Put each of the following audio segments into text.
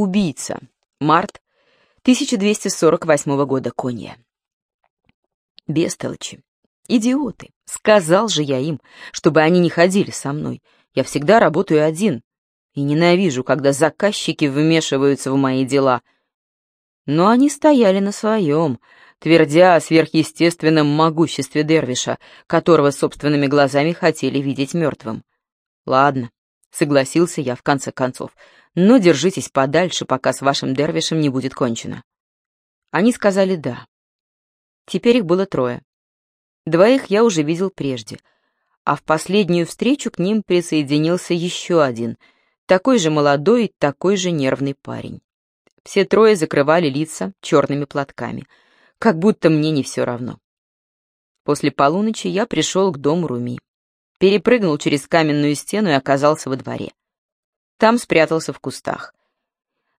Убийца. Март 1248 года Конья. Бестолочи. Идиоты. Сказал же я им, чтобы они не ходили со мной. Я всегда работаю один. И ненавижу, когда заказчики вмешиваются в мои дела. Но они стояли на своем, твердя о сверхъестественном могуществе Дервиша, которого собственными глазами хотели видеть мертвым. Ладно, согласился я в конце концов, но держитесь подальше, пока с вашим Дервишем не будет кончено. Они сказали «да». Теперь их было трое. Двоих я уже видел прежде, а в последнюю встречу к ним присоединился еще один, такой же молодой, такой же нервный парень. Все трое закрывали лица черными платками, как будто мне не все равно. После полуночи я пришел к дому Руми, перепрыгнул через каменную стену и оказался во дворе. Там спрятался в кустах.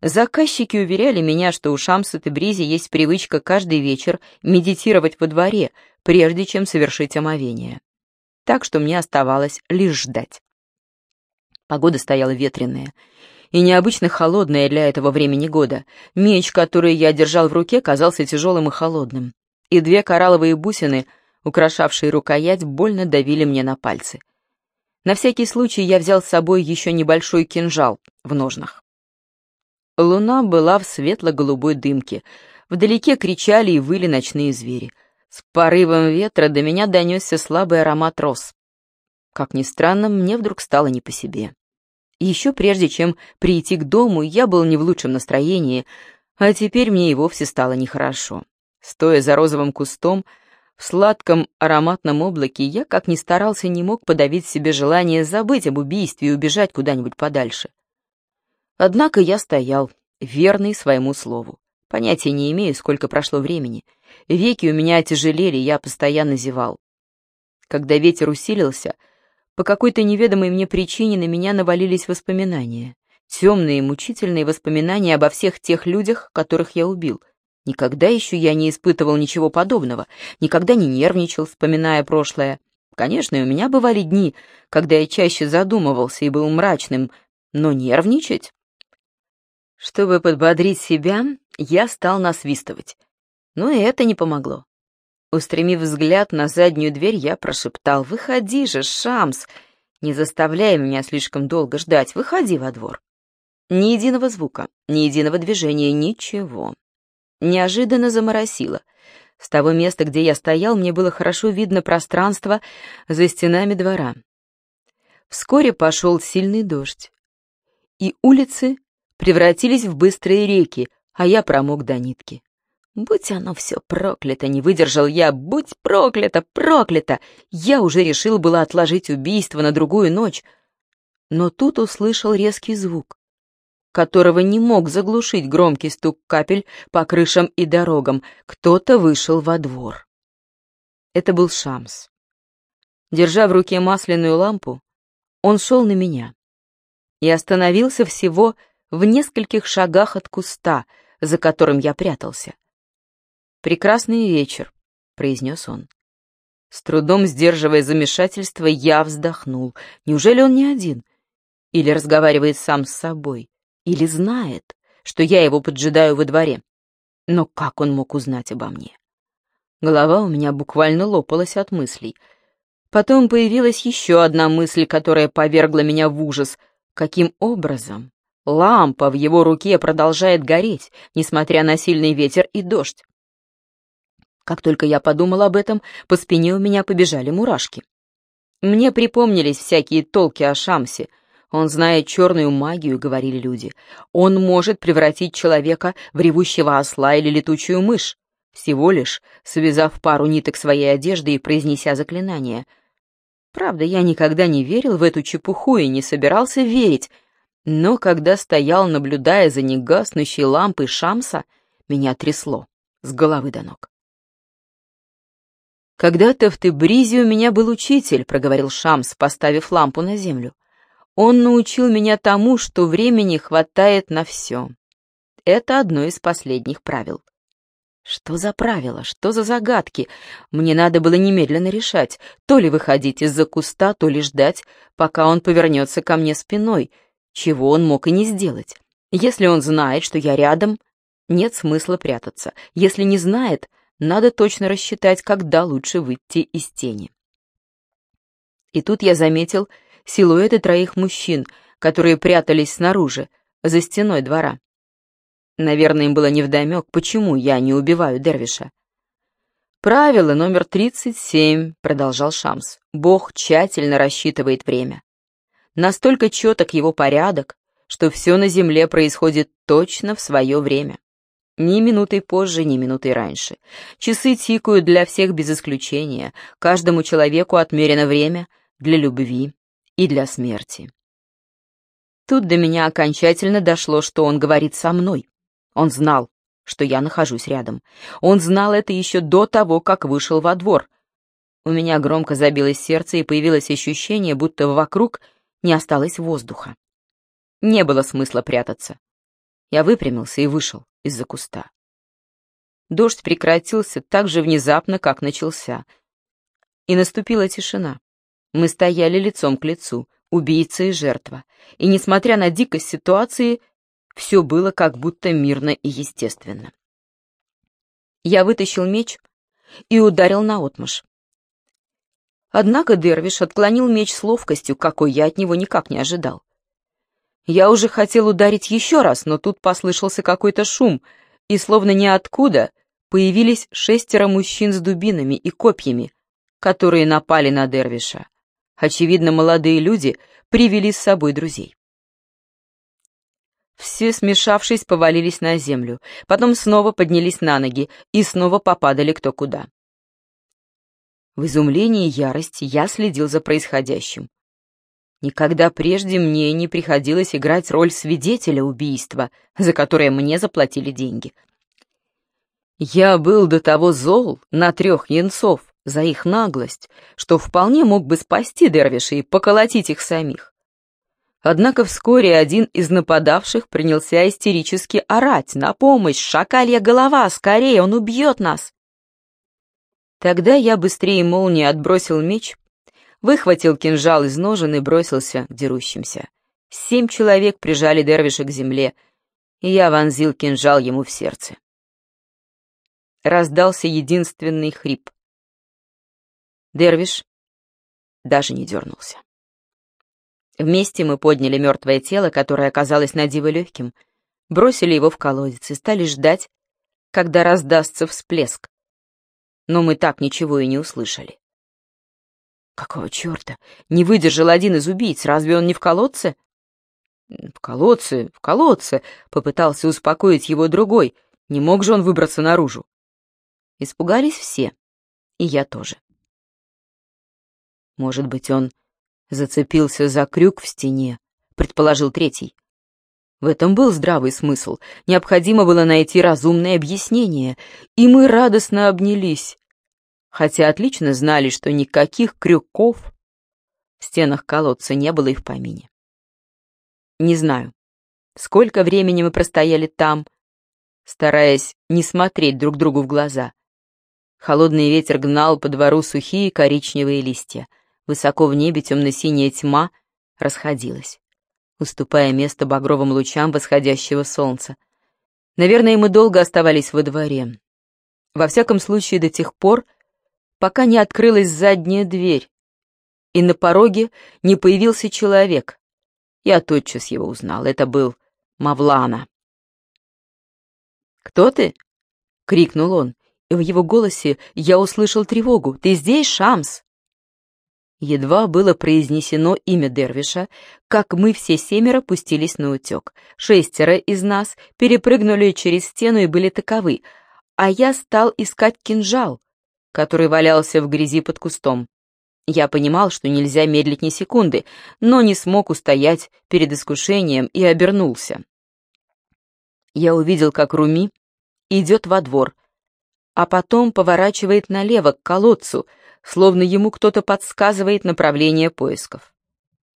Заказчики уверяли меня, что у Шамса Тебризи есть привычка каждый вечер медитировать во дворе, прежде чем совершить омовение. Так что мне оставалось лишь ждать. Погода стояла ветреная и необычно холодная для этого времени года. Меч, который я держал в руке, казался тяжелым и холодным. И две коралловые бусины, украшавшие рукоять, больно давили мне на пальцы. На всякий случай я взял с собой еще небольшой кинжал в ножнах. Луна была в светло-голубой дымке. Вдалеке кричали и выли ночные звери. С порывом ветра до меня донесся слабый аромат роз. Как ни странно, мне вдруг стало не по себе. Еще прежде, чем прийти к дому, я был не в лучшем настроении, а теперь мне и вовсе стало нехорошо. Стоя за розовым кустом, в сладком ароматном облаке, я, как ни старался, не мог подавить себе желание забыть об убийстве и убежать куда-нибудь подальше. Однако я стоял, верный своему слову. Понятия не имею, сколько прошло времени. Веки у меня отяжелели, я постоянно зевал. Когда ветер усилился, по какой-то неведомой мне причине на меня навалились воспоминания. Темные мучительные воспоминания обо всех тех людях, которых я убил. Никогда еще я не испытывал ничего подобного, никогда не нервничал, вспоминая прошлое. Конечно, у меня бывали дни, когда я чаще задумывался и был мрачным, но нервничать чтобы подбодрить себя, я стал насвистывать. Но и это не помогло. Устремив взгляд на заднюю дверь, я прошептал «Выходи же, Шамс! Не заставляй меня слишком долго ждать, выходи во двор». Ни единого звука, ни единого движения, ничего. Неожиданно заморосило. С того места, где я стоял, мне было хорошо видно пространство за стенами двора. Вскоре пошел сильный дождь, и улицы превратились в быстрые реки, а я промок до нитки. Будь оно все проклято, не выдержал я, будь проклято, проклято! Я уже решил было отложить убийство на другую ночь, но тут услышал резкий звук, которого не мог заглушить громкий стук капель по крышам и дорогам. Кто-то вышел во двор. Это был Шамс. Держа в руке масляную лампу, он шел на меня и остановился всего в нескольких шагах от куста, за которым я прятался. «Прекрасный вечер», — произнес он. С трудом сдерживая замешательство, я вздохнул. Неужели он не один? Или разговаривает сам с собой? Или знает, что я его поджидаю во дворе? Но как он мог узнать обо мне? Голова у меня буквально лопалась от мыслей. Потом появилась еще одна мысль, которая повергла меня в ужас. Каким образом Лампа в его руке продолжает гореть, несмотря на сильный ветер и дождь. Как только я подумал об этом, по спине у меня побежали мурашки. Мне припомнились всякие толки о Шамсе. Он знает черную магию, говорили люди. Он может превратить человека в ревущего осла или летучую мышь, всего лишь связав пару ниток своей одежды и произнеся заклинание. Правда, я никогда не верил в эту чепуху и не собирался верить, но когда стоял, наблюдая за негаснущей лампой Шамса, меня трясло с головы до ног. «Когда-то в Тебризе у меня был учитель», — проговорил Шамс, поставив лампу на землю. «Он научил меня тому, что времени хватает на все. Это одно из последних правил». Что за правила, что за загадки? Мне надо было немедленно решать, то ли выходить из-за куста, то ли ждать, пока он повернется ко мне спиной — чего он мог и не сделать. Если он знает, что я рядом, нет смысла прятаться. Если не знает, надо точно рассчитать, когда лучше выйти из тени. И тут я заметил силуэты троих мужчин, которые прятались снаружи, за стеной двора. Наверное, им было невдомек, почему я не убиваю Дервиша. «Правило номер 37», — продолжал Шамс. «Бог тщательно рассчитывает время. Настолько четок его порядок, что все на земле происходит точно в свое время. Ни минутой позже, ни минутой раньше. Часы тикают для всех без исключения. Каждому человеку отмерено время для любви и для смерти. Тут до меня окончательно дошло, что он говорит со мной. Он знал, что я нахожусь рядом. Он знал это еще до того, как вышел во двор. У меня громко забилось сердце и появилось ощущение, будто вокруг не осталось воздуха. Не было смысла прятаться. Я выпрямился и вышел из-за куста. Дождь прекратился так же внезапно, как начался. И наступила тишина. Мы стояли лицом к лицу, убийца и жертва. И, несмотря на дикость ситуации, все было как будто мирно и естественно. Я вытащил меч и ударил наотмашь. Однако Дервиш отклонил меч с ловкостью, какой я от него никак не ожидал. Я уже хотел ударить еще раз, но тут послышался какой-то шум, и словно ниоткуда появились шестеро мужчин с дубинами и копьями, которые напали на Дервиша. Очевидно, молодые люди привели с собой друзей. Все, смешавшись, повалились на землю, потом снова поднялись на ноги и снова попадали кто куда. В изумлении и ярости я следил за происходящим. Никогда прежде мне не приходилось играть роль свидетеля убийства, за которое мне заплатили деньги. Я был до того зол на трех янцов за их наглость, что вполне мог бы спасти Дервиша и поколотить их самих. Однако вскоре один из нападавших принялся истерически орать «На помощь! Шакалья голова! Скорее, он убьет нас!» Тогда я быстрее молнии отбросил меч, выхватил кинжал из ножен и бросился к дерущимся. Семь человек прижали Дервиша к земле, и я вонзил кинжал ему в сердце. Раздался единственный хрип. Дервиш даже не дернулся. Вместе мы подняли мертвое тело, которое оказалось на диво легким, бросили его в колодец и стали ждать, когда раздастся всплеск. Но мы так ничего и не услышали. Какого черта? Не выдержал один из убийц, разве он не в колодце? В колодце, в колодце, попытался успокоить его другой. Не мог же он выбраться наружу. Испугались все, и я тоже. Может быть, он зацепился за крюк в стене, предположил третий. В этом был здравый смысл. Необходимо было найти разумное объяснение, и мы радостно обнялись, хотя отлично знали, что никаких крюков в стенах колодца не было и в помине. Не знаю, сколько времени мы простояли там, стараясь не смотреть друг другу в глаза. Холодный ветер гнал по двору сухие коричневые листья. Высоко в небе темно-синяя тьма расходилась, уступая место багровым лучам восходящего солнца. Наверное, мы долго оставались во дворе. Во всяком случае, до тех пор, пока не открылась задняя дверь, и на пороге не появился человек. Я тотчас его узнал. Это был Мавлана. «Кто ты?» — крикнул он, и в его голосе я услышал тревогу. «Ты здесь, Шамс?» Едва было произнесено имя Дервиша, как мы все семеро пустились на утек. Шестеро из нас перепрыгнули через стену и были таковы, а я стал искать кинжал, который валялся в грязи под кустом. Я понимал, что нельзя медлить ни секунды, но не смог устоять перед искушением и обернулся. Я увидел, как Руми идет во двор, а потом поворачивает налево к колодцу, словно ему кто-то подсказывает направление поисков.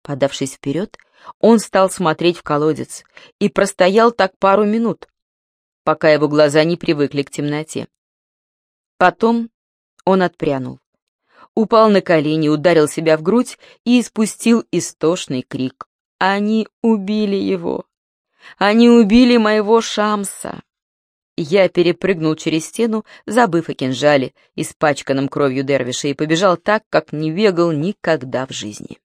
Подавшись вперед, он стал смотреть в колодец и простоял так пару минут, пока его глаза не привыкли к темноте. Потом он отпрянул. Упал на колени, ударил себя в грудь и испустил истошный крик. Они убили его. Они убили моего Шамса!» Я перепрыгнул через стену, забыв о кинжале, испачканном кровью Дервиша, и побежал так, как не бегал никогда в жизни.